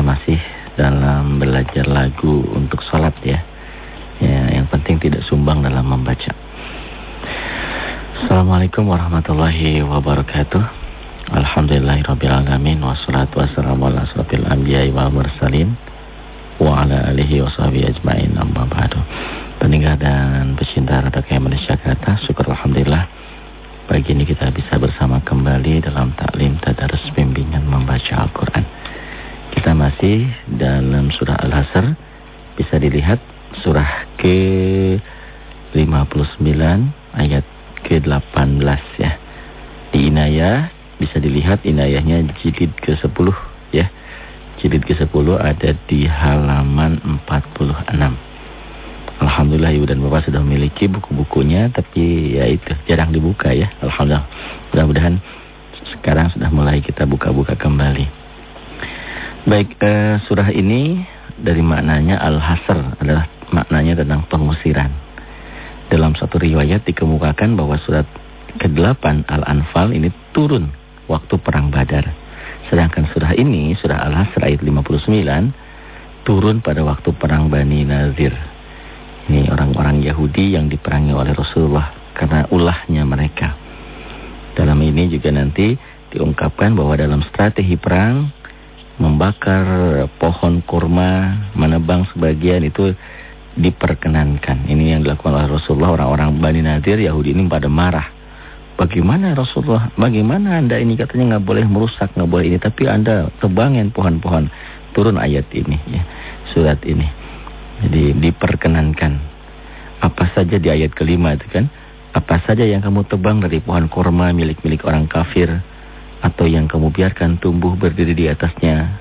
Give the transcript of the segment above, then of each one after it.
Kita masih dalam belajar lagu untuk sholat ya. Ya, yang penting tidak sumbang dalam membaca. Assalamualaikum warahmatullahi wabarakatuh. Alhamdulillahirrabbilalamin Wassalatu wassalamu ala asrafil anbiya wal mursalin Wa ala alihi wa sahbihi ajma'in amma ba'du Peninggal dan pecinta Radha Malaysia kata Syukur Alhamdulillah Pagi ini kita bisa bersama kembali dalam taklim tadarus bimbingan membaca Al-Quran Kita masih dalam surah Al-Hasr Bisa dilihat surah ke-59 ayat ke-18 ya Di Inayah bisa dilihat inayahnya jilid ke-10 ya. Jilid ke-10 ada di halaman 46. Alhamdulillah ibu dan bapak sudah memiliki buku-bukunya tapi ya itu jarang dibuka ya. Alhamdulillah. Mudah-mudahan sekarang sudah mulai kita buka-buka kembali. Baik, eh, surah ini dari maknanya Al-Hasr adalah maknanya tentang pengusiran. Dalam satu riwayat dikemukakan bahwa surat ke-8 Al-Anfal ini turun waktu perang Badar. Sedangkan surah ini, surah Al-Hasr ayat 59, turun pada waktu perang Bani Nazir. Ini orang-orang Yahudi yang diperangi oleh Rasulullah karena ulahnya mereka. Dalam ini juga nanti diungkapkan bahwa dalam strategi perang membakar pohon kurma, menebang sebagian itu diperkenankan. Ini yang dilakukan oleh Rasulullah orang-orang Bani Nadir Yahudi ini pada marah. Bagaimana Rasulullah? Bagaimana anda ini katanya nggak boleh merusak, nggak boleh ini, tapi anda tebangin pohon-pohon. Turun ayat ini, ya, surat ini. Jadi diperkenankan. Apa saja di ayat kelima itu kan? Apa saja yang kamu tebang dari pohon korma milik-milik orang kafir atau yang kamu biarkan tumbuh berdiri di atasnya,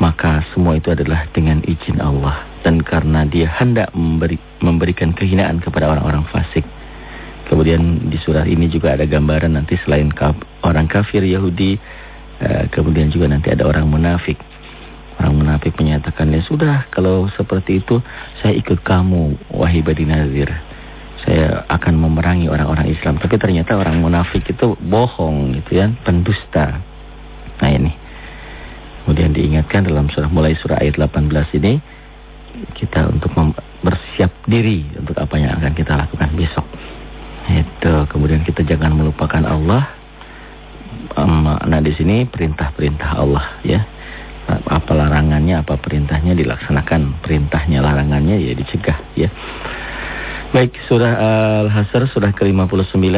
maka semua itu adalah dengan izin Allah dan karena Dia hendak memberi, memberikan kehinaan kepada orang-orang fasik. Kemudian di surah ini juga ada gambaran nanti selain kaf, orang kafir Yahudi, uh, kemudian juga nanti ada orang munafik. Orang munafik menyatakan, ya sudah kalau seperti itu saya ikut kamu, wahai Badi Nazir. Saya akan memerangi orang-orang Islam. Tapi ternyata orang munafik itu bohong gitu ya, pendusta. Nah ini. Kemudian diingatkan dalam surah mulai surah ayat 18 ini kita untuk bersiap diri untuk apa yang akan kita lakukan besok. Itu kemudian kita jangan melupakan Allah. Nah di sini perintah-perintah Allah ya. Apa larangannya, apa perintahnya dilaksanakan. Perintahnya, larangannya ya dicegah ya. Baik, surah Al-Hasr surah ke-59.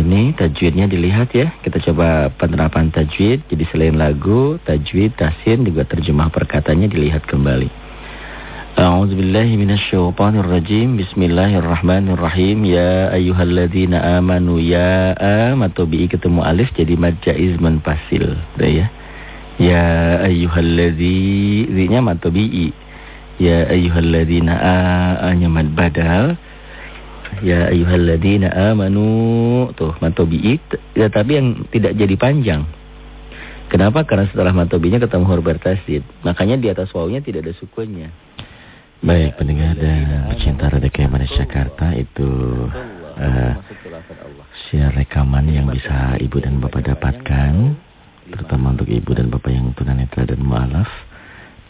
Ini tajwidnya dilihat ya. Kita coba penerapan tajwid. Jadi selain lagu, tajwid, tahsin juga terjemah perkatanya dilihat kembali. A'udzubillahi minasyaitonirrajim. Bismillahirrahmanirrahim. Ya ayyuhalladzina amanu ya amatu bi ketemu alif jadi mad jaiz manfasil. Udah ya. Ya ayyuhalladzi, nya matobi'i ya ayyuhalladzina a nya mad badal ya ayyuhalladzina amanu tuh mad bi ya tapi yang tidak jadi panjang Kenapa? Karena setelah matobinya ketemu huruf bertasid. Makanya di atas wawunya tidak ada sukunnya. Baik pendengar dan pecinta Radio Malaysia Jakarta itu uh, share rekaman yang bisa ibu dan bapak dapatkan terutama untuk ibu dan bapak yang tunanetra dan mualaf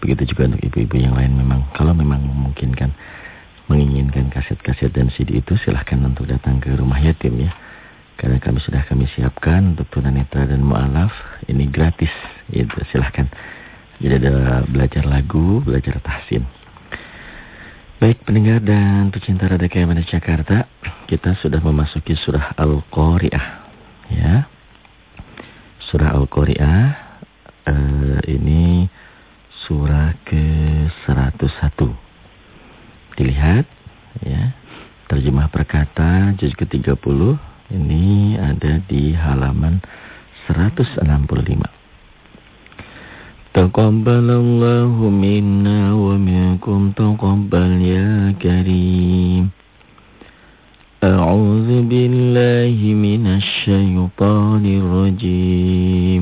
begitu juga untuk ibu-ibu yang lain. Memang kalau memang memungkinkan menginginkan kaset-kaset dan CD itu silahkan untuk datang ke rumah yatim ya. Karena kami sudah kami siapkan untuk tunanetra dan mualaf. Ini gratis itu silahkan. Jadi ada belajar lagu belajar tahsin. Baik pendengar dan pecinta Radio KMN Jakarta, kita sudah memasuki surah Al-Qari'ah. Ya. Surah Al-Qari'ah uh, ini surah ke-101. Dilihat ya. Terjemah perkata juz ke-30 ini ada di halaman 165. تقبل الله منا ومنكم تقبل يا كريم أعوذ بالله من الشيطان الرجيم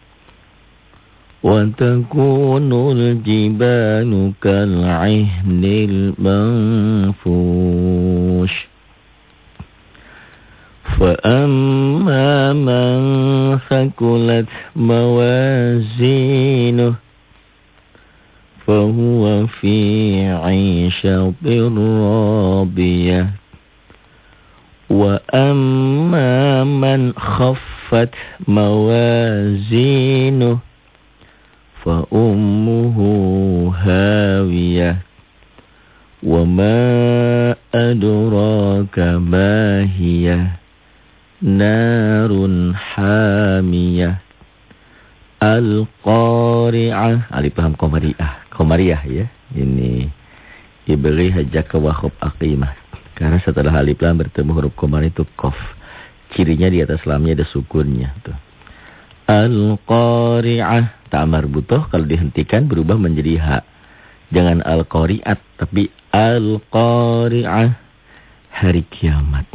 وتكون الجبال كالعهن المنفوش. فأما من ثقلت موازينه فهو في عيشة راضية وأما من خفت موازينه فأمه هاوية وما أدراك ما هي نار حامية Al-Qari'ah Alif paham Komariah Komariah ya Ini Ibri hajjaka wa khub aqimah Karena setelah alif lam bertemu huruf komar itu kof Cirinya di atas lamnya ada sukunnya tuh. Al-Qari'ah. Tak marbutoh kalau dihentikan berubah menjadi ha. Jangan Al-Qari'at Tapi Al-Qari'ah. Hari kiamat.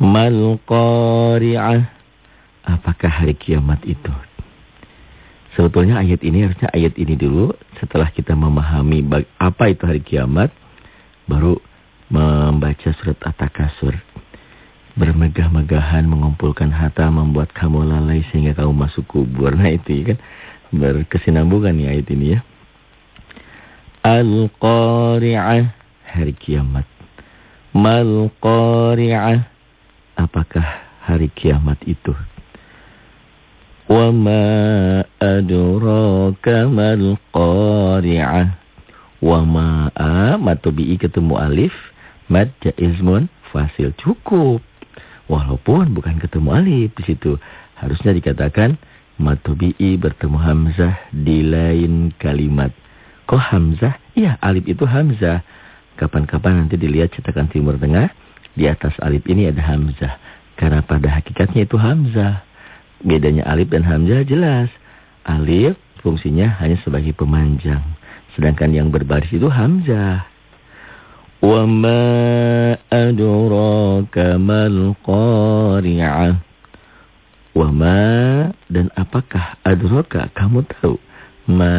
Mal-Qari'ah. Apakah hari kiamat itu? Sebetulnya ayat ini harusnya ayat ini dulu. Setelah kita memahami apa itu hari kiamat baru membaca surat At-Takasur bermegah-megahan mengumpulkan harta membuat kamu lalai sehingga kamu masuk kubur. Nah itu ya kan berkesinambungan ya ayat ini ya. Al-Qari'ah hari kiamat. Mal-Qari'ah apakah hari kiamat itu? Wa ma adraka mal-Qari'ah. Wa ma a matobi'i ketemu alif mad jaizmun fasil cukup walaupun bukan ketemu alif di situ harusnya dikatakan matobi'i bertemu hamzah di lain kalimat kok hamzah iya alif itu hamzah kapan-kapan nanti dilihat cetakan timur tengah di atas alif ini ada hamzah karena pada hakikatnya itu hamzah Bedanya alif dan hamzah jelas. Alif fungsinya hanya sebagai pemanjang. Sedangkan yang berbaris itu hamzah. Wa ma adraka mal qari'ah. Wa ma dan apakah adraka kamu tahu ma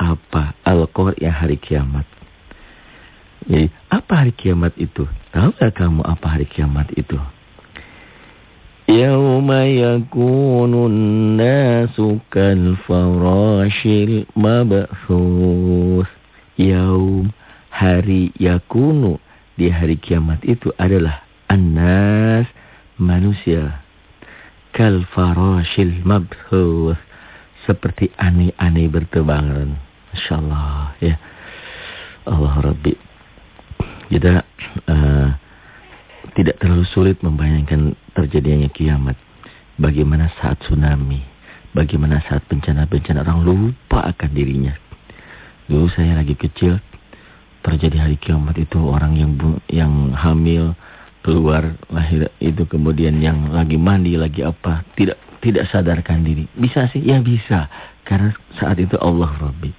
apa al-qari'ah hari kiamat. Jadi apa hari kiamat itu? Tahu gak kamu apa hari kiamat itu? يوم يكون الناس كالفراش المبثوث يوم hari yakunu di hari kiamat itu adalah annas manusia. Kal farashil mabthuth. Seperti aneh-aneh bertebaran insyaallah ya. Allah Rabbi. Kita uh, tidak terlalu sulit membayangkan terjadinya kiamat. Bagaimana saat tsunami, bagaimana saat bencana-bencana orang lupa akan dirinya. Dulu saya lagi kecil, terjadi hari kiamat itu orang yang yang hamil keluar lahir itu kemudian yang lagi mandi lagi apa tidak tidak sadarkan diri. Bisa sih? Ya bisa. Karena saat itu Allah Rabbi.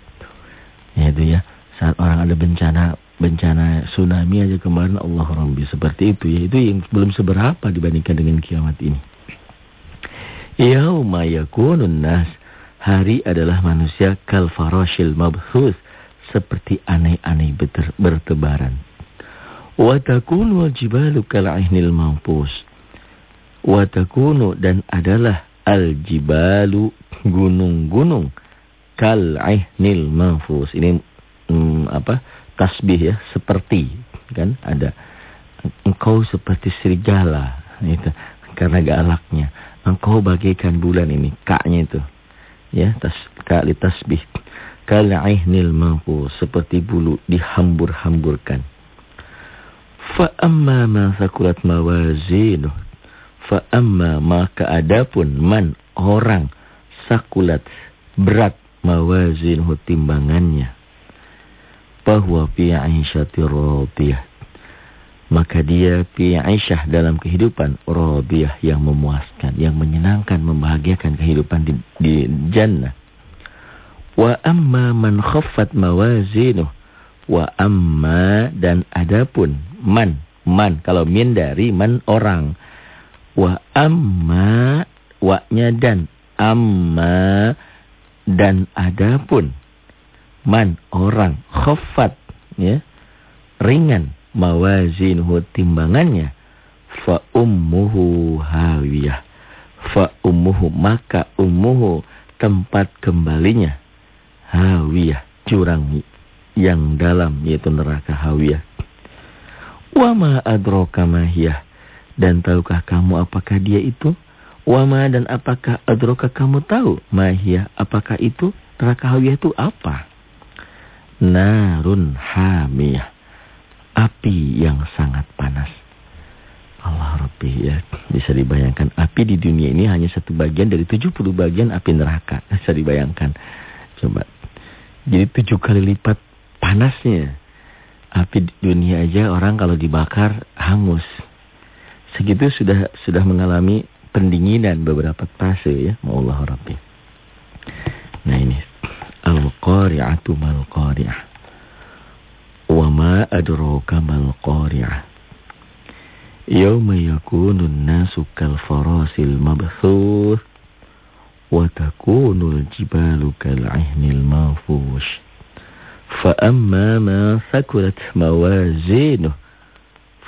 Ya itu ya. Saat orang ada bencana bencana tsunami aja kemarin Allah Rabbi. Seperti itu ya. Itu yang belum seberapa dibandingkan dengan kiamat ini. Yauma nas. Hari adalah manusia kal farashil mabthus seperti aneh-aneh bertebaran. Wa takunu jibalu kal ahnil mampus wa takunu dan adalah al jibalu gunung-gunung kal ahnil manfus. Ini hmm, apa tasbih ya seperti kan? Ada engkau seperti serigala itu karena galaknya engkau bagaikan bulan ini kaknya itu. Ya tas kali tasbih kalaihnil mampu seperti bulu dihambur-hamburkan. Fa amma ma sakulat mawazinu fa amma maka adapun man orang sakulat berat mawazinuhu timbangannya. Bahwa fi aisyati radiyah. Maka dia fi aisyah dalam kehidupan radiyah yang memuaskan yang menyenangkan membahagiakan kehidupan di, di jannah wa amma man khaffat mawazinuh Wa amma dan adapun man. Man. Kalau min dari man orang. Wa amma. Wa-nya dan. Amma. Dan adapun. Man orang. Khofat. Ya. Ringan. Mawazinhu timbangannya. Fa ummuhu hawiyah. Fa ummuhu. Maka ummuhu tempat kembalinya. Hawiyah. Curang yang dalam yaitu neraka hawiyah. Wama adroka mahiyah. Dan tahukah kamu apakah dia itu? Wama dan apakah adroka kamu tahu mahiyah? Apakah itu neraka hawiyah itu apa? Narun hamiyah. Api yang sangat panas. Allah Rabbi ya. Bisa dibayangkan api di dunia ini hanya satu bagian dari 70 bagian api neraka. Bisa dibayangkan. Coba. Jadi tujuh kali lipat panasnya. Api dunia aja orang kalau dibakar hangus. Segitu sudah sudah mengalami pendinginan beberapa fase ya. Allah Rabbi. Nah ini. Al-Qari'atu mal-Qari'ah. Wa ma adraka mal-Qari'ah. Yawma yakunun nasu kal-farasil mabthuth. Takunul jibalu kal-'ihnil mafush. فأما ما ثكلت موازينه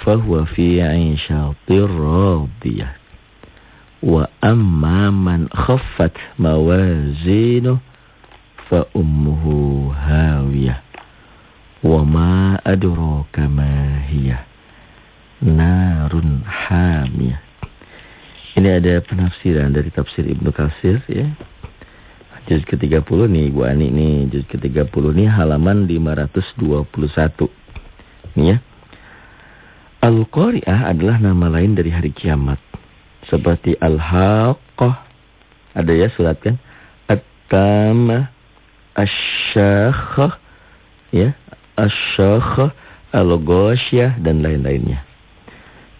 فهو في عيشة راضية. وأما من خفت موازينه فأمه هاوية. وما أدراك ما هي؟ نار حامية. Ini ada penafsiran dari tafsir Ibnu Katsir ya. Juz ke-30 nih Bu Ani nih, juz ke-30 nih halaman 521. Nih ya. Al-Qari'ah adalah nama lain dari hari kiamat. Seperti Al-Haqqah. Ada ya surat kan? At-Tamah, Asy-Syakhah, ya, Asy-Syakhah, Al-Ghasyah dan lain-lainnya.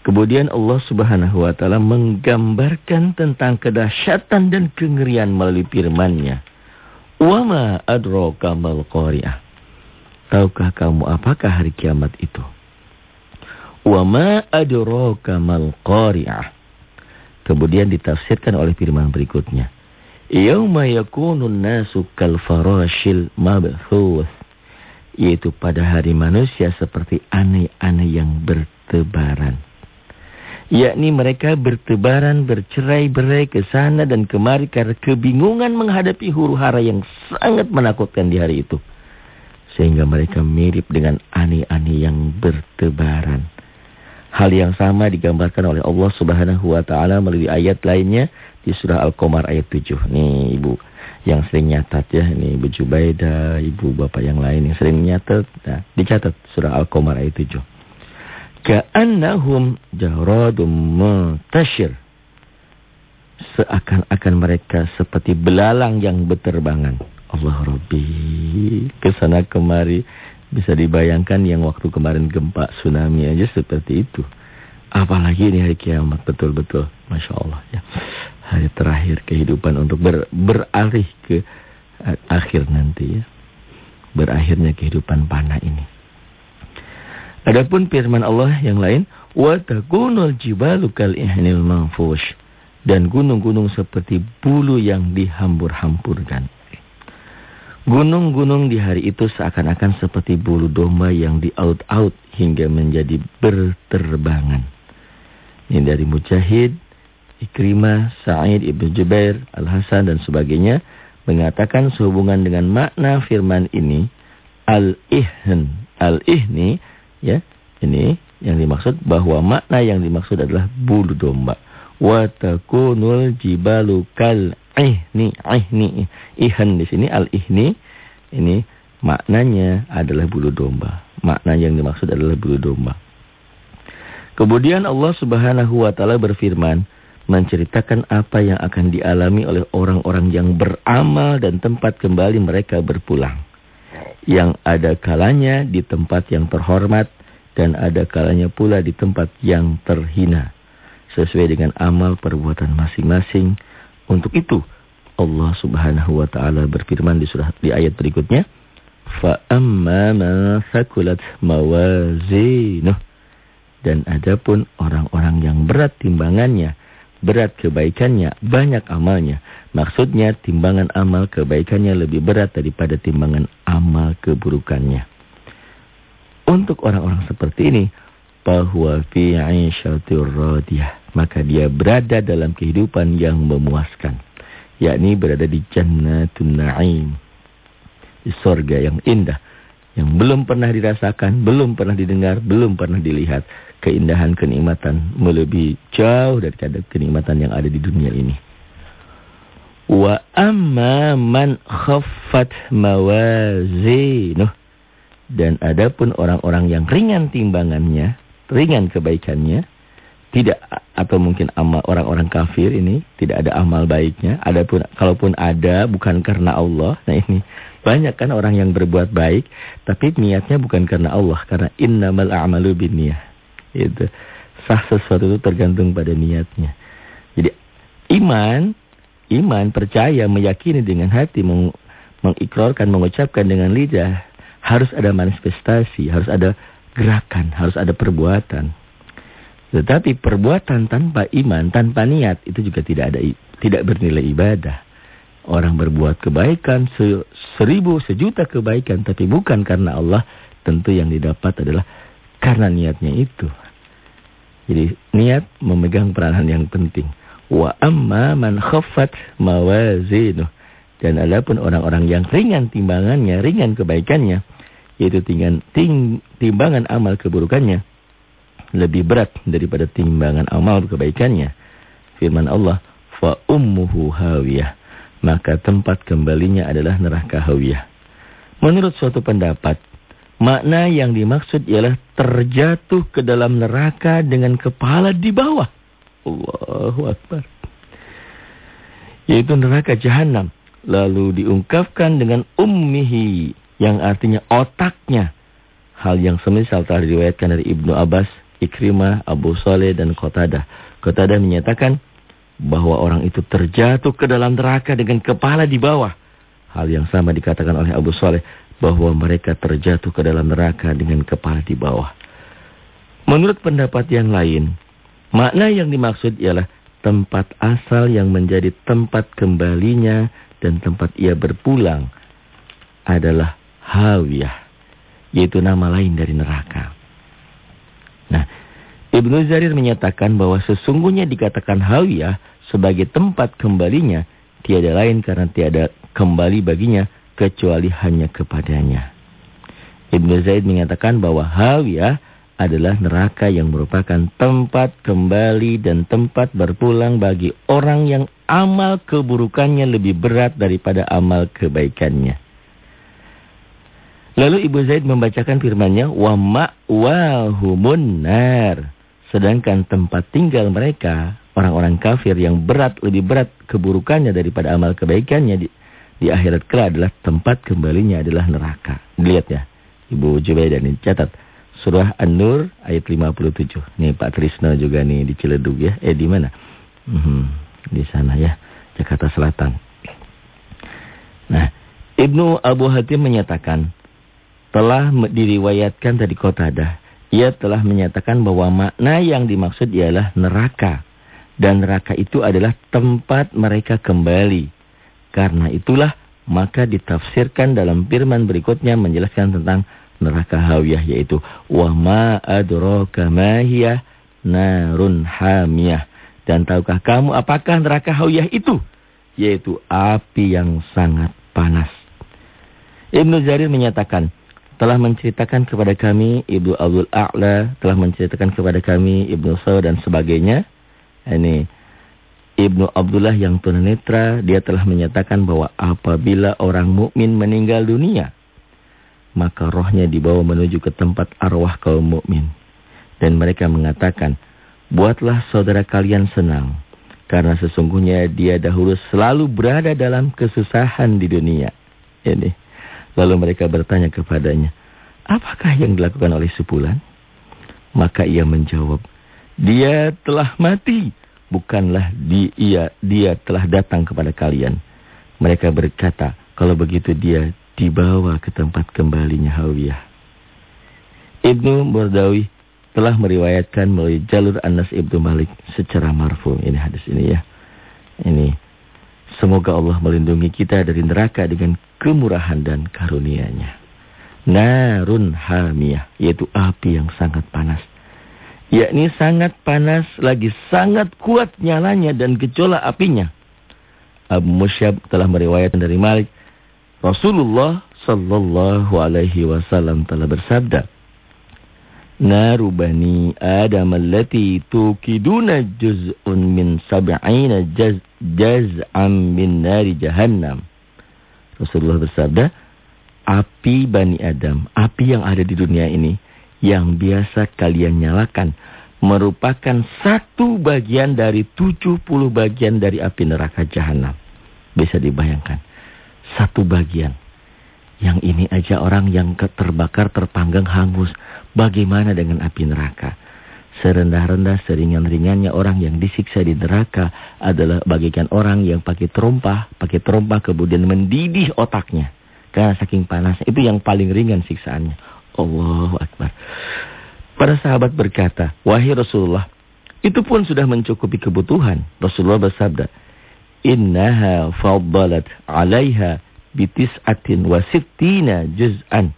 Kemudian Allah subhanahu wa ta'ala menggambarkan tentang kedahsyatan dan kengerian melalui firman-Nya. Wama adroka mal qari'ah. Tahukah kamu apakah hari kiamat itu? Wama adroka mal qari'ah. Kemudian ditafsirkan oleh firman berikutnya. Yauma yakunun nasu kal farashil mabthuth. Yaitu pada hari manusia seperti aneh-aneh yang bertebaran yakni mereka bertebaran bercerai-berai ke sana dan kemari karena kebingungan menghadapi huru-hara yang sangat menakutkan di hari itu. Sehingga mereka mirip dengan aneh-aneh yang bertebaran. Hal yang sama digambarkan oleh Allah Subhanahu wa taala melalui ayat lainnya di surah Al-Qamar ayat 7. Nih Ibu yang sering nyatat ya, ini Ibu Jubaida, Ibu Bapak yang lain yang sering nyatat. Nah, dicatat surah Al-Qamar ayat 7 ka'annahum jaradum mutashir seakan-akan mereka seperti belalang yang berterbangan. Allah Rabbi ke sana kemari. Bisa dibayangkan yang waktu kemarin gempa tsunami aja seperti itu. Apalagi ini hari kiamat betul-betul. Masya Allah ya. Hari terakhir kehidupan untuk ber, beralih ke akhir nanti ya. Berakhirnya kehidupan panah ini Adapun firman Allah yang lain, wa takunul jibalu kal ihnil manfush dan gunung-gunung seperti bulu yang dihambur-hampurkan. Gunung-gunung di hari itu seakan-akan seperti bulu domba yang diaut-aut hingga menjadi berterbangan. Ini dari Mujahid, Ikrimah, Sa'id, Ibn Jubair, Al-Hasan dan sebagainya mengatakan sehubungan dengan makna firman ini al-ihn. Al-ihni Ya, ini yang dimaksud bahwa makna yang dimaksud adalah bulu domba. Wa takunul jibalu kal ihni ihni ihan di sini al ihni ini maknanya adalah bulu domba. Makna yang dimaksud adalah bulu domba. Kemudian Allah Subhanahu wa taala berfirman menceritakan apa yang akan dialami oleh orang-orang yang beramal dan tempat kembali mereka berpulang yang ada kalanya di tempat yang terhormat dan ada kalanya pula di tempat yang terhina sesuai dengan amal perbuatan masing-masing. Untuk itu Allah Subhanahu wa taala berfirman di surah di ayat berikutnya, fa amma man thaqulat mawazinuh dan adapun orang-orang yang berat timbangannya berat kebaikannya banyak amalnya. Maksudnya timbangan amal kebaikannya lebih berat daripada timbangan amal keburukannya. Untuk orang-orang seperti ini bahwa fi 'aisyatir radiyah maka dia berada dalam kehidupan yang memuaskan. Yakni berada di jannatun na'im di surga yang indah yang belum pernah dirasakan belum pernah didengar belum pernah dilihat keindahan kenikmatan melebihi jauh daripada kenikmatan yang ada di dunia ini. Wa amma man khaffat mawazinuh. Dan adapun orang-orang yang ringan timbangannya ringan kebaikannya, tidak atau mungkin amal orang-orang kafir ini tidak ada amal baiknya, adapun kalaupun ada bukan karena Allah. Nah ini banyak kan orang yang berbuat baik tapi niatnya bukan karena Allah, karena innamal a'malu binniyah. Itu. Sah sesuatu itu tergantung pada niatnya. Jadi iman, iman percaya, meyakini dengan hati, meng mengikrarkan, mengucapkan dengan lidah, harus ada manifestasi, harus ada gerakan, harus ada perbuatan. Tetapi perbuatan tanpa iman, tanpa niat itu juga tidak ada tidak bernilai ibadah. Orang berbuat kebaikan seribu, sejuta kebaikan tapi bukan karena Allah, tentu yang didapat adalah karena niatnya itu. Jadi niat memegang peranan yang penting. Wa amma man khaffat mawazinuh. Dan adapun orang-orang yang ringan timbangannya, ringan kebaikannya, yaitu tinggan, ting, timbangan amal keburukannya lebih berat daripada timbangan amal kebaikannya. Firman Allah, fa ummuhu hawiyah. Maka tempat kembalinya adalah neraka hawiyah. Menurut suatu pendapat, makna yang dimaksud ialah terjatuh ke dalam neraka dengan kepala di bawah. Allahu Akbar. Yaitu neraka jahanam. Lalu diungkapkan dengan ummihi yang artinya otaknya. Hal yang semisal telah diriwayatkan dari Ibnu Abbas, Ikrimah, Abu Saleh dan Qatadah. Qatadah menyatakan bahwa orang itu terjatuh ke dalam neraka dengan kepala di bawah. Hal yang sama dikatakan oleh Abu Saleh bahwa mereka terjatuh ke dalam neraka dengan kepala di bawah. Menurut pendapat yang lain, makna yang dimaksud ialah tempat asal yang menjadi tempat kembalinya dan tempat ia berpulang adalah Hawiyah. Yaitu nama lain dari neraka. Nah, Ibnu Zarir menyatakan bahwa sesungguhnya dikatakan Hawiyah sebagai tempat kembalinya. Tiada lain karena tiada kembali baginya kecuali hanya kepadanya. Ibnu Zaid menyatakan bahwa Hawiyah adalah neraka yang merupakan tempat kembali dan tempat berpulang bagi orang yang amal keburukannya lebih berat daripada amal kebaikannya. Lalu Ibu Zaid membacakan firmannya wa ma'wahumun nar. Sedangkan tempat tinggal mereka, orang-orang kafir yang berat lebih berat keburukannya daripada amal kebaikannya di, di akhirat kelak adalah tempat kembalinya adalah neraka. Dilihat ya. Ibu Jubaidah ini catat. Surah An-Nur ayat 57. Nih Pak Trisno juga nih di Ciledug ya. Eh di mana? Hmm, di sana ya. Jakarta Selatan. Nah, Ibnu Abu Hatim menyatakan telah diriwayatkan dari Qatadah. Ia telah menyatakan bahwa makna yang dimaksud ialah neraka. Dan neraka itu adalah tempat mereka kembali. Karena itulah maka ditafsirkan dalam firman berikutnya menjelaskan tentang neraka hawiyah yaitu wa ma adraka ma hiya narun hamiyah. Dan tahukah kamu apakah neraka hawiyah itu? Yaitu api yang sangat panas. Ibnu Jarir menyatakan telah menceritakan kepada kami Ibu Abdul A'la, telah menceritakan kepada kami Ibnu Saw dan sebagainya. Ini Ibnu Abdullah yang tunanetra, dia telah menyatakan bahwa apabila orang mukmin meninggal dunia, maka rohnya dibawa menuju ke tempat arwah kaum mukmin. Dan mereka mengatakan, buatlah saudara kalian senang, karena sesungguhnya dia dahulu selalu berada dalam kesusahan di dunia. Ini. Lalu mereka bertanya kepadanya, apakah yang dilakukan oleh sepulan? Maka ia menjawab, dia telah mati, bukanlah dia, dia telah datang kepada kalian. Mereka berkata, kalau begitu dia dibawa ke tempat kembalinya Hawiyah. Ibnu Burdawi telah meriwayatkan melalui jalur Anas Ibnu Malik secara marfu. Ini hadis ini ya. Ini semoga Allah melindungi kita dari neraka dengan kemurahan dan karunia-Nya. Narun hamiyah yaitu api yang sangat panas. Yakni sangat panas lagi sangat kuat nyalanya dan gejolak apinya. Abu Musyab telah meriwayatkan dari Malik Rasulullah sallallahu alaihi wasallam telah bersabda Naru bani Adam allati tukiduna juz'un min sab'ina jaz, jaz'an min nari jahannam. Rasulullah bersabda, api bani Adam, api yang ada di dunia ini, yang biasa kalian nyalakan, merupakan satu bagian dari 70 bagian dari api neraka jahanam. Bisa dibayangkan, satu bagian. Yang ini aja orang yang terbakar, terpanggang, hangus. Bagaimana dengan api neraka? Serendah-rendah, seringan-ringannya orang yang disiksa di neraka adalah bagikan orang yang pakai terompah, pakai terompah kemudian mendidih otaknya. Karena saking panasnya, itu yang paling ringan siksaannya. Allahu Akbar. Para sahabat berkata, Wahai Rasulullah, itu pun sudah mencukupi kebutuhan. Rasulullah bersabda, Innaha faddalat alaiha bitis'atin wasittina juz'an.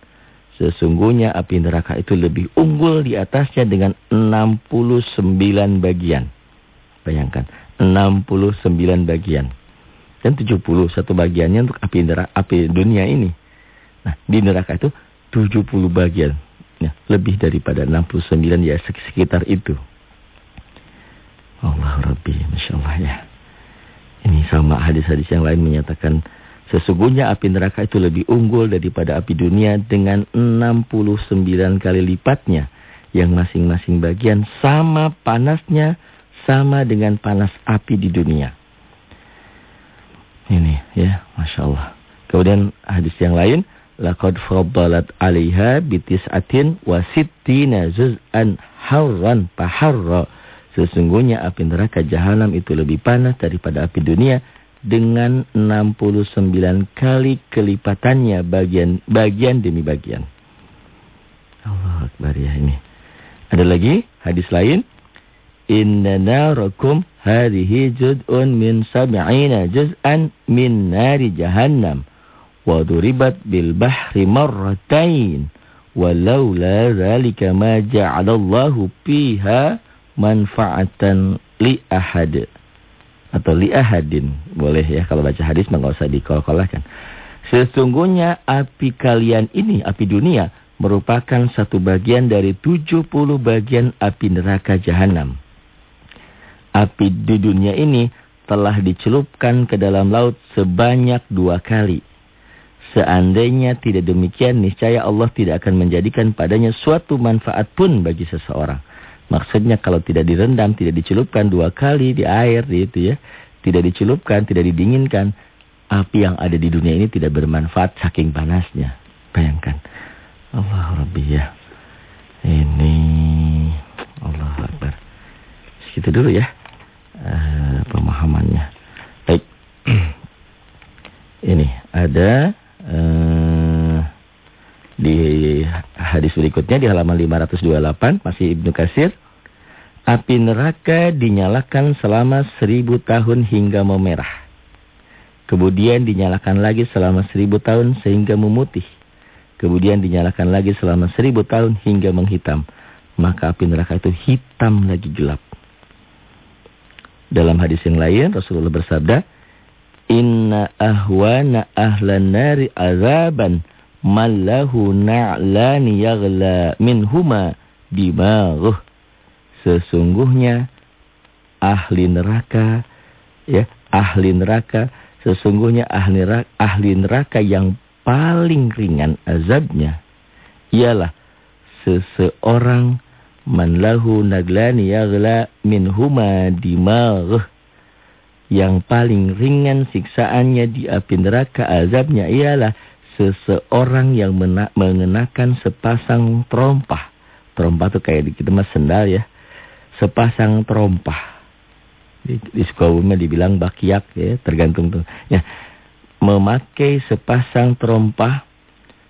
Sesungguhnya api neraka itu lebih unggul di atasnya dengan 69 bagian. Bayangkan, 69 bagian. Dan 70 satu bagiannya untuk api neraka, api dunia ini. Nah, di neraka itu 70 bagian. Ya, lebih daripada 69 ya sekitar itu. Allah Rabbi, Masya Allah ya. Ini sama hadis-hadis yang lain menyatakan Sesungguhnya api neraka itu lebih unggul daripada api dunia dengan 69 kali lipatnya. Yang masing-masing bagian sama panasnya, sama dengan panas api di dunia. Ini ya, Masya Allah. Kemudian hadis yang lain. Laqad faddalat alaiha bitis'atin wasittina juz'an harran paharra. Sesungguhnya api neraka jahanam itu lebih panas daripada api dunia dengan 69 kali kelipatannya bagian bagian demi bagian. Allah Akbar ya ini. Ada lagi hadis lain. Inna narakum hadhihi juz'un min sab'ina juz'an min nari jahannam. Wa duribat bil bahri marratain. Walaula dhalika ma ja'alallahu fiha manfa'atan li ahad atau li'ahadin. Boleh ya kalau baca hadis nggak usah dikol-kolahkan. Sesungguhnya api kalian ini, api dunia, merupakan satu bagian dari 70 bagian api neraka jahanam. Api di dunia ini telah dicelupkan ke dalam laut sebanyak dua kali. Seandainya tidak demikian, niscaya Allah tidak akan menjadikan padanya suatu manfaat pun bagi seseorang. Maksudnya kalau tidak direndam, tidak dicelupkan dua kali di air itu ya. Tidak dicelupkan, tidak didinginkan. Api yang ada di dunia ini tidak bermanfaat saking panasnya. Bayangkan. Allah Rabbi ya. Ini Allah Akbar. Segitu dulu ya. Uh, pemahamannya. Baik. ini ada... Uh, di hadis berikutnya di halaman 528 masih Ibnu Kasir. Api neraka dinyalakan selama seribu tahun hingga memerah. Kemudian dinyalakan lagi selama seribu tahun sehingga memutih. Kemudian dinyalakan lagi selama seribu tahun hingga menghitam. Maka api neraka itu hitam lagi gelap. Dalam hadis yang lain Rasulullah bersabda, Inna ahwana ahlan nari azaban mallahu na'lani yaghla minhuma dimaghuh sesungguhnya ahli neraka ya ahli neraka sesungguhnya ahli neraka, ahli neraka yang paling ringan azabnya ialah seseorang man lahu naglani yaghla minhuma dimaghuh yang paling ringan siksaannya di api neraka azabnya ialah seseorang yang mengenakan sepasang terompah. Terompah itu kayak di kita mas sendal ya. Sepasang terompah. Di, di Sukabumi dibilang bakiak ya, tergantung tuh. Ya, memakai sepasang terompah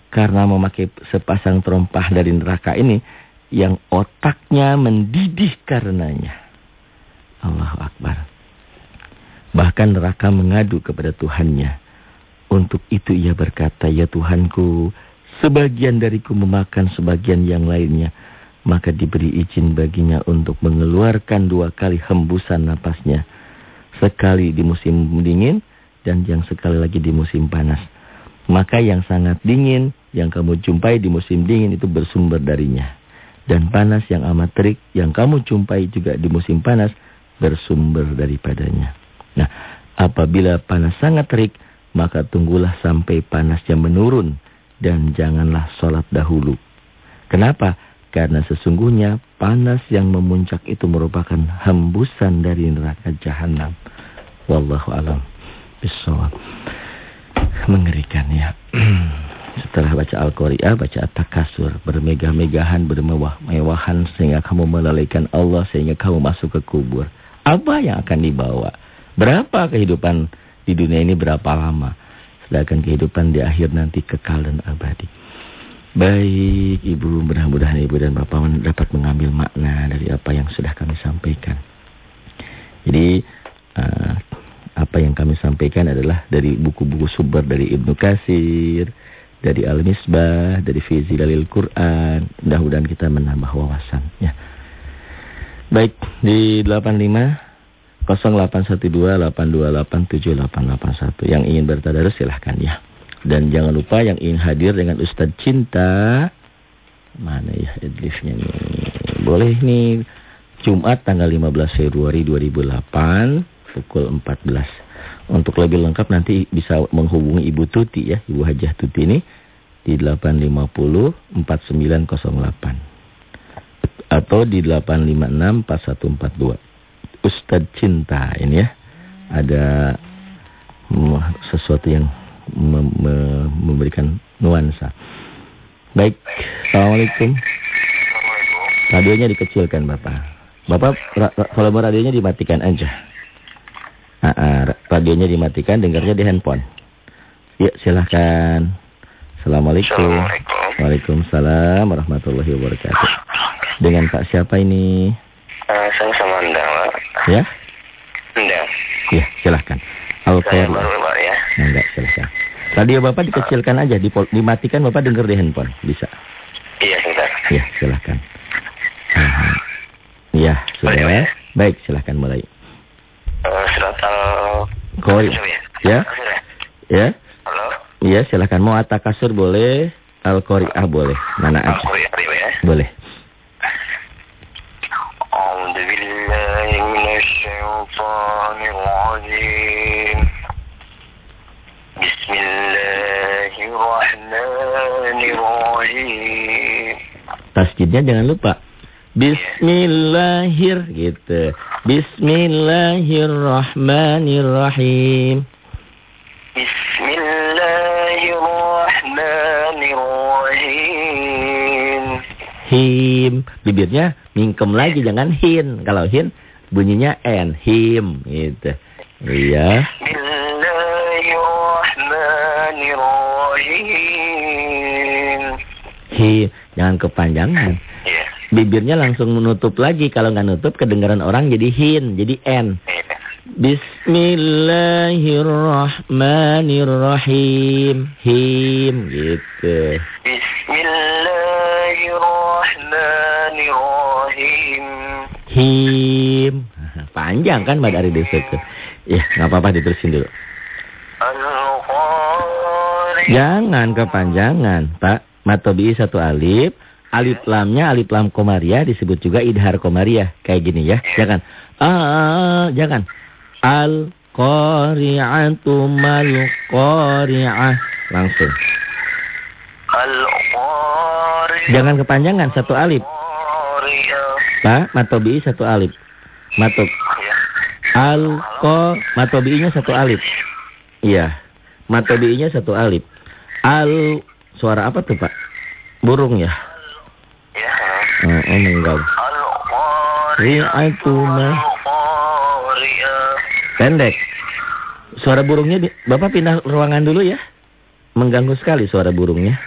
karena memakai sepasang terompah dari neraka ini yang otaknya mendidih karenanya. Allahu Akbar. Bahkan neraka mengadu kepada Tuhannya. Untuk itu ia berkata, Ya Tuhanku, sebagian dariku memakan sebagian yang lainnya. Maka diberi izin baginya untuk mengeluarkan dua kali hembusan napasnya. Sekali di musim dingin dan yang sekali lagi di musim panas. Maka yang sangat dingin yang kamu jumpai di musim dingin itu bersumber darinya. Dan panas yang amat terik yang kamu jumpai juga di musim panas bersumber daripadanya. Nah, apabila panas sangat terik, maka tunggulah sampai panasnya menurun dan janganlah sholat dahulu. Kenapa? Karena sesungguhnya panas yang memuncak itu merupakan hembusan dari neraka jahanam. Wallahu alam. Bismillah. Mengerikan ya. Setelah baca Al-Qari'ah, baca At-Takasur. Bermegah-megahan, bermewah-mewahan sehingga kamu melalaikan Allah, sehingga kamu masuk ke kubur. Apa yang akan dibawa? Berapa kehidupan di dunia ini berapa lama? Sedangkan kehidupan di akhir nanti kekal dan abadi. Baik Ibu, mudah-mudahan Ibu dan Bapak dapat mengambil makna dari apa yang sudah kami sampaikan. Jadi uh, apa yang kami sampaikan adalah dari buku-buku sumber dari Ibnu Kasir, dari Al-Misbah, dari Fizilalil Quran. Mudah-mudahan kita menambah wawasan. Ya. Baik, di 85 0812-828-7881. Yang ingin bertadarus silahkan ya. Dan jangan lupa yang ingin hadir dengan Ustadz Cinta. Mana ya adlifnya nih. Boleh nih Jumat tanggal 15 Februari 2008 pukul 14. Untuk lebih lengkap nanti bisa menghubungi Ibu Tuti ya. Ibu Hajah Tuti ini di 850 4908 atau di 856 4142. Ustadz Cinta ini ya. Ada sesuatu yang mem memberikan nuansa. Baik, Assalamualaikum. Radionya dikecilkan Bapak. Bapak, volume radionya dimatikan aja. Ah, ah, radionya dimatikan, dengarnya di handphone. Yuk, silahkan. Assalamualaikum. Assalamualaikum. Waalaikumsalam warahmatullahi wabarakatuh. Dengan Pak siapa ini? Uh, saya sama Pak. Ya? Enggak. Ya, silahkan. Al-Qur'an. Ya. Enggak, silahkan. Radio Bapak dikecilkan aja, dimatikan Bapak dengar di handphone, bisa. Iya, sebentar. Ya, silahkan. Iya, sudah ya. Baik, silahkan mulai. Uh, surat Al-Qur'an. Ya? Ya? Halo? Iya, silahkan. Mau atakasur boleh, Al-Qur'an ah boleh. Mana aja. Al-Qur'an ya? Boleh. الشيطان الرجيم بسم الله الرحمن الرحيم Tasjidnya jangan lupa. Bismillahir gitu. Bismillahirrahmanirrahim. Bismillahirrahmanirrahim. Him. Bibirnya mingkem lagi jangan hin. Kalau hin bunyinya n. Him gitu. Iya. Him. Jangan kepanjangan. Iya. Bibirnya langsung menutup lagi. Kalau nggak nutup kedengaran orang jadi hin. Jadi n. Iya. Bismillahirrahmanirrahim. Him gitu. Bismillahirrahmanirrahim. Panjang kan Mbak dari desa ke. Ya, nggak apa-apa diterusin dulu. Jangan kepanjangan, Pak. Matobi satu alif. Alif lamnya alif lam komariah disebut juga idhar komariah. Kayak gini ya. Jangan. Ah, jangan. Al qari'atu mal qari'ah. Langsung. Al-Qari'ah. Jangan kepanjangan satu alif. Pak, matobi satu alif. Matub. Ya. Al ko matobinya satu alif. Iya. Matobinya satu alif. Al suara apa tuh, Pak? Burung ya? Ya. Oh, oh enggak. Ri'atu ma Al-Qari'ah. pendek. Suara burungnya di, Bapak pindah ruangan dulu ya. Mengganggu sekali suara burungnya.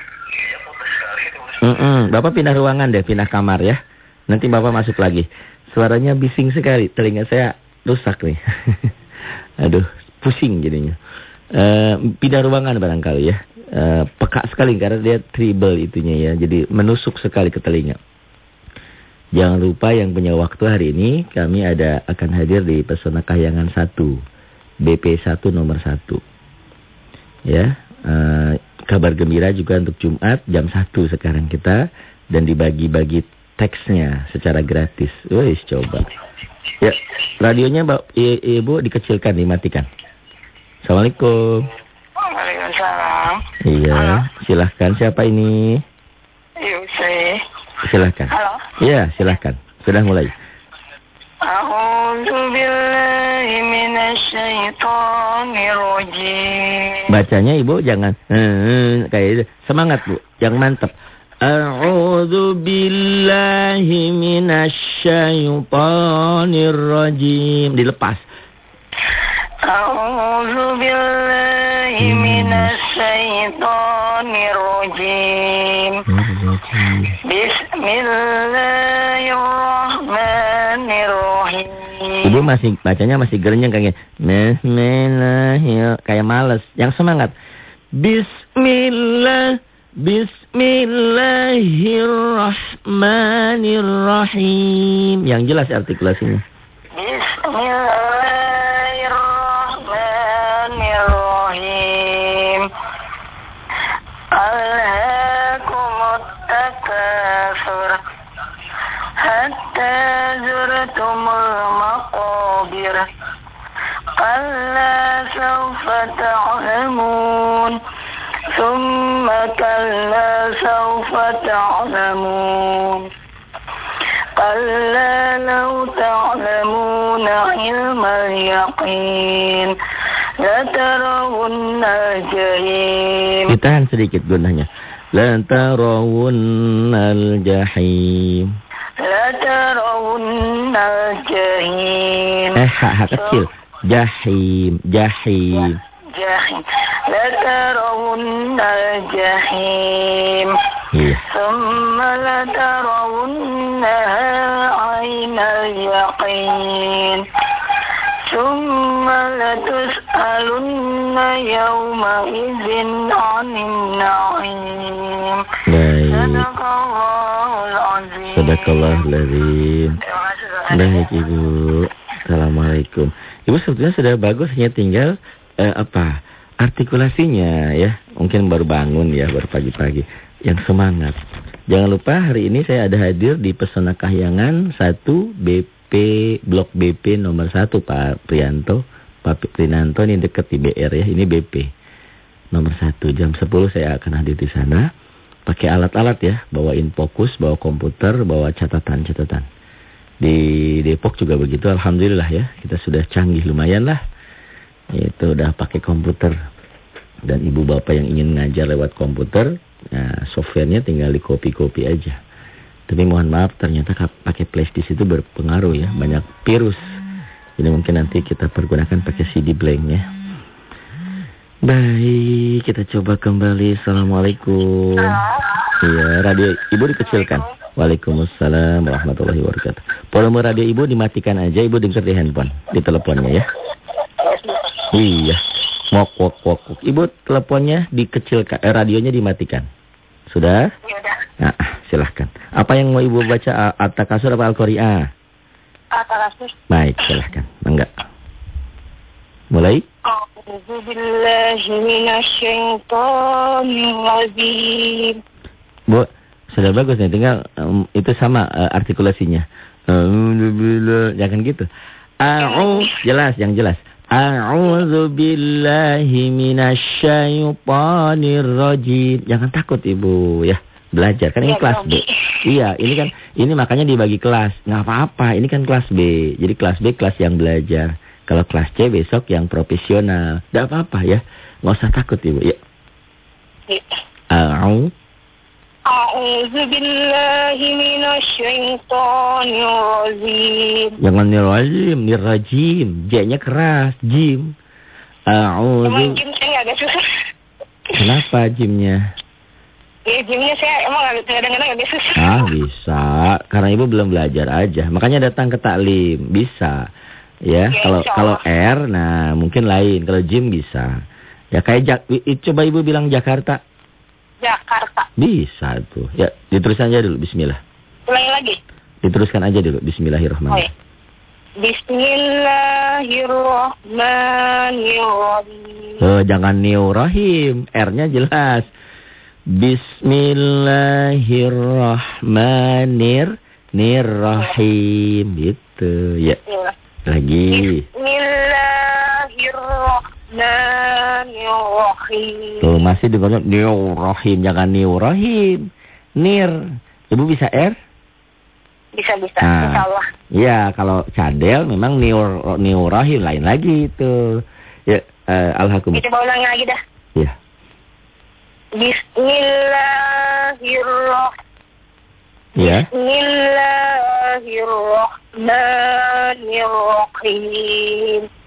Mm -mm. Bapak pindah ruangan deh, pindah kamar ya. Nanti Bapak masuk lagi. Suaranya bising sekali, telinga saya rusak nih. Aduh, pusing jadinya. Uh, pindah ruangan barangkali ya. Uh, peka sekali karena dia triple itunya ya. Jadi menusuk sekali ke telinga. Jangan lupa yang punya waktu hari ini kami ada akan hadir di Pesona Kahyangan 1. BP 1 nomor 1. Ya, uh, kabar gembira juga untuk Jumat jam 1 sekarang kita dan dibagi-bagi teksnya secara gratis. Wih, coba. Ya, radionya Mbak Ibu dikecilkan, dimatikan. Assalamualaikum. Waalaikumsalam. Iya, silahkan. Siapa ini? Yusri. Silahkan. Halo. Iya, silahkan. Sudah mulai. Bacanya Ibu jangan eh, kayak itu. Semangat Bu, yang mantap. A'udzu billahi minasyaitonir rajim. Dilepas. A'udzu billahi minasyaitonir rajim. Bismillahirrahmanirrahim. Ibu masih bacanya masih gerenyeng kayak Bismillahirrahmanirrahim kayak males. Yang semangat. Bismillah Bismillahirrahmanirrahim. Yang jelas artikulasinya. Bismillahirrahmanirrahim. اليقين لترون الجحيم Ditahan sedikit gunanya. Lantarawunnal jahim. لترون الجحيم Eh, ha, ha kecil. Jahim, jahim. جحيم لترون الجحيم Iya. ثم لترونها عين اليقين ثم لتسألن يومئذ عن النعيم Baik. صدق الله العظيم Sadaqallah lazim. Terima kasih Ustaz. Baik Ibu. Assalamualaikum. Ibu sebetulnya sudah bagus hanya tinggal eh, apa? Artikulasinya ya. Mungkin baru bangun ya, baru pagi-pagi. Yang semangat. Jangan lupa hari ini saya ada hadir di Pesona Kahyangan 1 BP Blok BP nomor 1 Pak Prianto. Pak Prinanto ini dekat di BR ya. Ini BP. Nomor 1 jam 10 saya akan hadir di sana. Pakai alat-alat ya. Bawain fokus, bawa komputer, bawa catatan-catatan. Di Depok juga begitu. Alhamdulillah ya. Kita sudah canggih lumayan lah. Itu udah pakai komputer. Dan ibu bapak yang ingin ngajar lewat komputer, nah, softwarenya tinggal di copy-copy aja. Tapi mohon maaf ternyata pakai flash disk itu berpengaruh ya, banyak virus. Jadi mungkin nanti kita pergunakan pakai CD blank ya. Baik, kita coba kembali. Assalamualaikum. Iya, radio ibu dikecilkan. Waalaikumsalam warahmatullahi wabarakatuh. Volume radio ibu dimatikan aja, ibu dengar di handphone, di teleponnya ya. Iya. Wok wok wok. wok. Ibu teleponnya dikecilkan, eh, radionya dimatikan. Sudah? Ya, sudah. Nah, silahkan. Apa yang mau Ibu baca? At-Takasur apa Al-Qari'ah? At-Takasur. Baik, silahkan. Enggak. Mulai. A'udzu billahi. Bu, sudah bagus nih. Tinggal um, itu sama uh, artikulasinya. Jangan gitu. oh jelas, yang jelas. A'udzu billahi minasyaitonir rajim. Jangan takut Ibu ya. Belajar kan ini Iya, kelas B. Iya, ini kan ini makanya dibagi kelas. Nggak apa-apa, ini kan kelas B. Jadi kelas B kelas yang belajar. Kalau kelas C besok yang profesional. Nggak apa-apa ya. Nggak usah takut Ibu. Ya. A'u أعوذ بالله من الشيطان الرجيم Jangan nirajim, nirajim. J-nya keras, jim. Emang A'udzu. jim saya agak susah Kenapa jimnya? Ya, jimnya saya emang agak kadang-kadang agak susah. Ah, bisa. Karena ibu belum belajar aja. Makanya datang ke taklim. Bisa. Ya, Ya, kalau insya kalau Allah. R, nah mungkin lain. Kalau gym bisa. Ya kayak Jak- i- i- coba ibu bilang Jakarta. Jakarta. Bisa tuh. Ya, diteruskan aja dulu. Bismillah. Ulangi lagi. Diteruskan aja dulu. Oh Bismillahirrahmanirrahim. ya. Bismillahirrahmanirrahim. Oh, jangan Rahim. R-nya jelas. Bismillahirrahmanir nirrahim gitu. Ya, lagi. Bismillahirrahmanirrahim. Tuh, masih dengarnya Rahim, jangan Rahim. Nir. Ibu bisa R? Bisa bisa, Nah. insya Allah. Ya, kalau cadel memang Niur Rahim lain lagi itu. Ya, eh, alhakum. Coba ulangi lagi dah. Ya. Bismillahirrahmanirrahim. Ya. Bismillahirrahmanirrahim.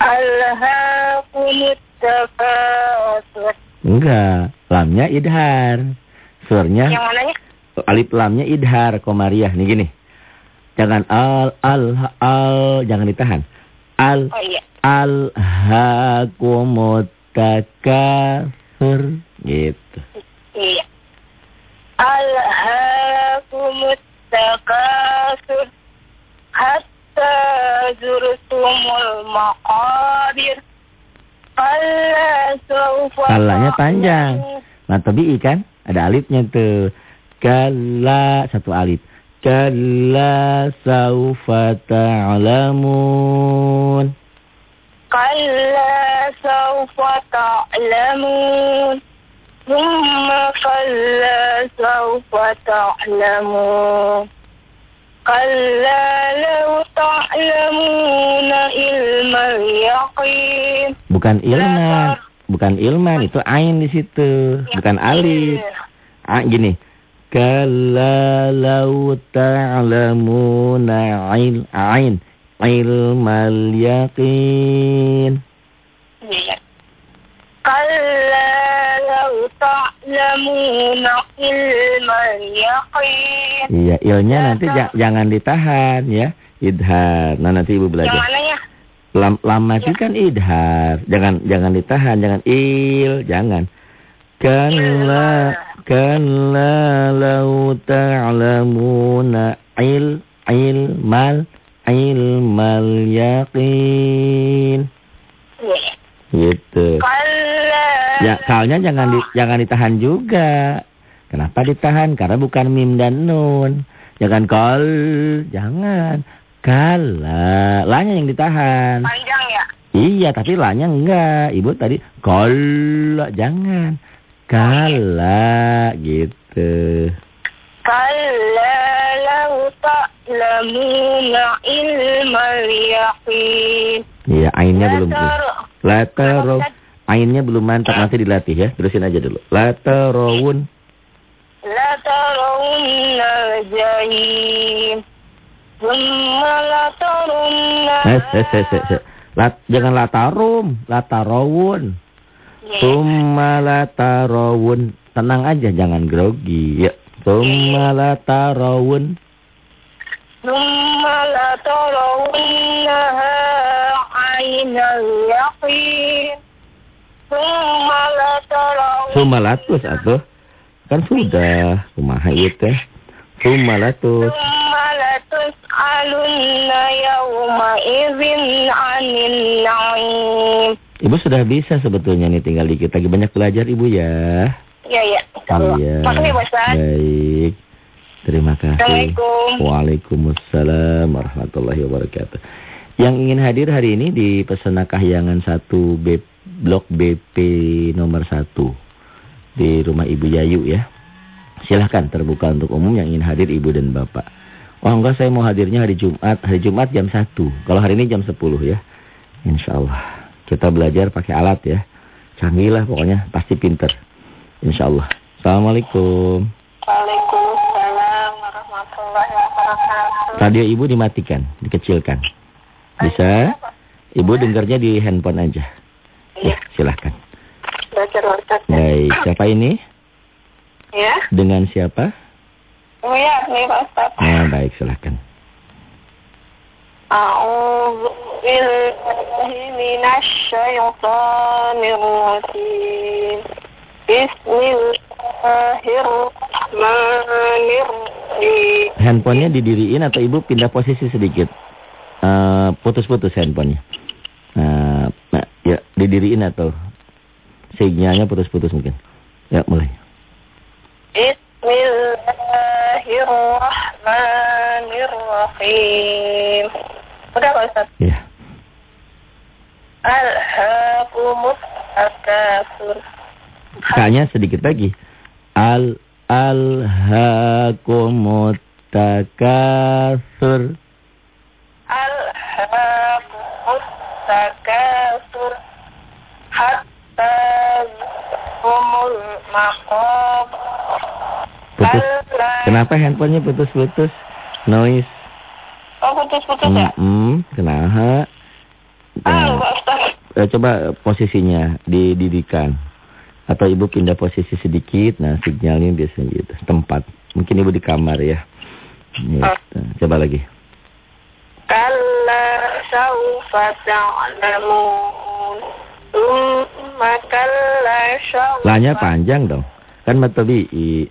Alhaakumut takatsur. Enggak, lamnya idhar. Surnya Yang mananya? alif lamnya idhar komariah nih gini. Jangan al al al jangan ditahan. Al Oh iya. al hakumut takatsur gitu. Iya. Alhaakumut hatta Kalanya panjang. Nah, tapi kan ada alifnya tuh. Kala satu alif. Kala saufa ta'lamun. Kala saufa ta'lamun. Thumma kala saufa ta'lamun. Kala lawa ta'lamuna ilmal yaqin. Bukan ilma, bukan ilma itu ain di situ, bukan iya. alif. Ah, gini. Kala law ta'lamuna ain ain ilmal yaqin. Iya. Kala law ta'lamuna ilmal yaqin. Iya, ilnya iya, nanti jangan ditahan ya. Idhar. Nah, nanti Ibu belajar. Yang mananya? Lam, lama ya. kan idhar. Jangan jangan ditahan, jangan il, jangan. Kala kala lau ta'lamuna il ilmal ilmal yakin. Iya. Gitu. Ya. Gitu. Kala. Ya, kalnya jangan di, jangan ditahan juga. Kenapa ditahan? Karena bukan mim dan nun. Jangan kal, jangan. Kala. Lanya yang ditahan. Panjang ya? Iya, tapi lanya enggak. Ibu tadi kala jangan. Kala gitu. Kala lau ta'lamuna ilmal yaqin. Iya, ainnya belum. Latarov. Ainnya belum mantap, nanti dilatih ya. Terusin aja dulu. Latarawun. Latarawun al-jahim. Jangan latarum, latarawun. Iya, iya. Tumma latarawun. Tenang aja, jangan grogi. Ya. Tumma latarawun. Tumma latarawunnaha aina yaqin. Tumma latarawun. Tumma latus, atuh. Kan sudah, kumaha ya. itu teh. Tumma latus. ثم لتسألن يومئذ عن النعيم Ibu sudah bisa sebetulnya nih tinggal dikit lagi banyak belajar Ibu ya. Ya, ya. Insyaallah. Iya. Makasih, Pak Ustaz. Baik. Terima kasih. Assalamualaikum. Waalaikumsalam warahmatullahi wabarakatuh. Yang ingin hadir hari ini di Pesona Kahyangan 1 B, Blok BP nomor 1 di rumah Ibu Yayu ya. Silahkan terbuka untuk umum yang ingin hadir Ibu dan Bapak. Oh enggak saya mau hadirnya hari Jumat. Hari Jumat jam 1. Kalau hari ini jam 10 ya. Insya Allah. Kita belajar pakai alat ya. Canggih lah pokoknya. Pasti pinter. Insya Allah. Assalamualaikum. Waalaikumsalam warahmatullahi wabarakatuh. Radio ibu dimatikan, dikecilkan. Bisa? Ibu dengarnya di handphone aja. Ya, silahkan. Baik, siapa ini? Ya, Dengan siapa? lihat nih Pak Ustaz. Ah, baik, silahkan. أعوذ بالله من الشيطان الرجيم بسم الله الرحمن الرحيم Handphonenya didiriin atau ibu pindah posisi sedikit? Eh, Putus-putus handphonenya. Nah, nah, ya didiriin atau sinyalnya putus-putus mungkin. Ya mulai. بسم Bismillahirrahmanirrahim. Udah Pak Ustaz? Iya. Alhaakumut takasur. Kayaknya sedikit lagi. Al alhaqumut takasur. Alhaqumut takasur. Hatta umul maqab. Putus. Kalla- Kenapa handphonenya putus-putus? Noise. Oh putus-putus ya? Mm kenapa? Ah, Nah, Pak Ustaz eh, coba posisinya didirikan. Atau ibu pindah posisi sedikit, nah sinyalnya biasanya gitu. Tempat. Mungkin ibu di kamar ya. Gitu. Coba lagi. Kalla sawfa ta'lamun Thumma kalla sawfa Lanya panjang dong. Kan matabi'i.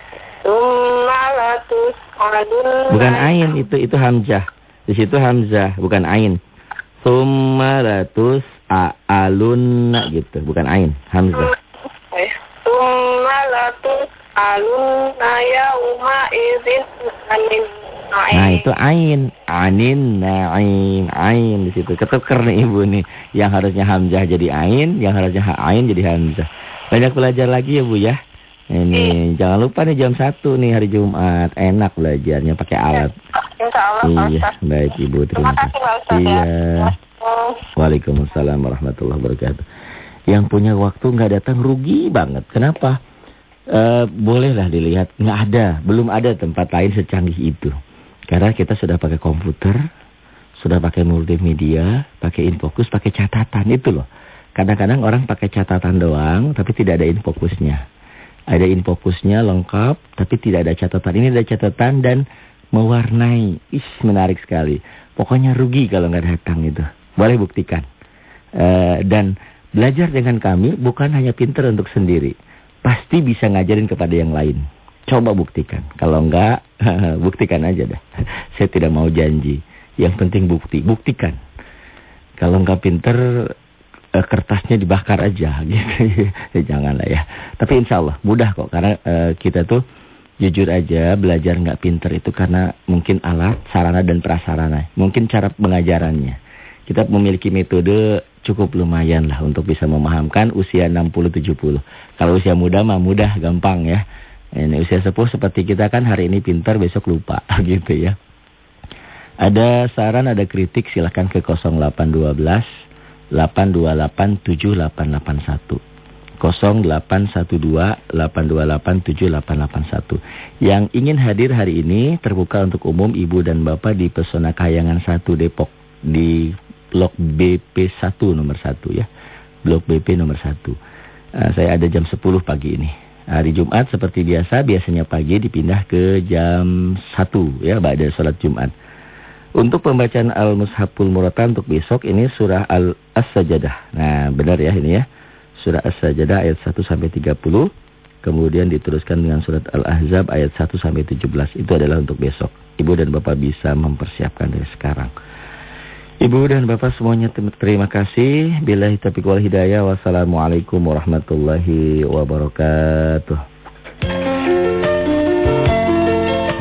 Bukan ain itu itu hamzah. Di situ hamzah, bukan ain. Summa ratus alunna gitu, bukan ain, hamzah. Summa ratus alunna yauma anin. Nah itu ain, anin naim, ain di situ. Ketuker karena ibu nih, yang harusnya hamzah jadi ain, yang harusnya ain jadi hamzah. Banyak belajar lagi ya bu ya. Ini jangan lupa nih jam 1 nih hari Jumat. Enak belajarnya pakai alat. Insya Allah Pak Iya, Ustaz. baik Ibu, Terima terima kasih Pak kasih. Ustaz ya. Iya. Oh. Waalaikumsalam warahmatullahi wabarakatuh. Yang punya waktu nggak datang rugi banget. Kenapa? Eh bolehlah dilihat nggak ada, belum ada tempat lain secanggih itu. Karena kita sudah pakai komputer, sudah pakai multimedia, pakai infokus, pakai catatan itu loh. Kadang-kadang orang pakai catatan doang, tapi tidak ada infokusnya. Ada infokusnya lengkap, tapi tidak ada catatan. Ini ada catatan dan mewarnai. Ih, menarik sekali. Pokoknya rugi kalau nggak datang itu. Boleh buktikan. Eh, dan belajar dengan kami bukan hanya pinter untuk sendiri. Pasti bisa ngajarin kepada yang lain. Coba buktikan. Kalau enggak, buktikan aja dah. Saya tidak mau janji. Yang penting bukti. Buktikan. Kalau enggak pinter, eh, kertasnya dibakar aja. gitu. Ya, Janganlah ya. Tapi insya Allah mudah kok. Karena eh, kita tuh jujur aja belajar nggak pinter itu karena mungkin alat, sarana dan prasarana. Mungkin cara pengajarannya. Kita memiliki metode cukup lumayan lah untuk bisa memahamkan usia 60-70. Kalau usia muda mah mudah, gampang ya. Ini usia sepuh seperti kita kan hari ini pintar, besok lupa gitu ya. Ada saran, ada kritik silahkan ke 0812 828 7881. 0812 828 7881. Yang ingin hadir hari ini terbuka untuk umum ibu dan bapak di Pesona Kayangan 1 Depok di blok BP 1 nomor 1 ya. Blok BP nomor 1. Uh, saya ada jam 10 pagi ini. Hari Jumat seperti biasa, biasanya pagi dipindah ke jam 1 ya, pada sholat Jumat. Untuk pembacaan Al-Mushaful Muratan untuk besok ini surah Al-As-Sajadah. Nah, benar ya ini ya. Surah As-Sajadah ayat 1 sampai 30. Kemudian diteruskan dengan surat Al-Ahzab ayat 1 sampai 17. Itu adalah untuk besok. Ibu dan Bapak bisa mempersiapkan dari sekarang. Ibu dan Bapak semuanya terima kasih. Bila taufiq wal hidayah. Wassalamualaikum warahmatullahi wabarakatuh.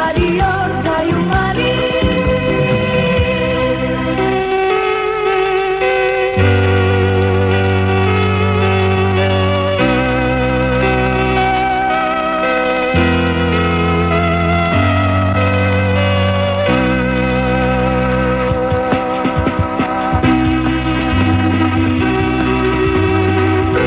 body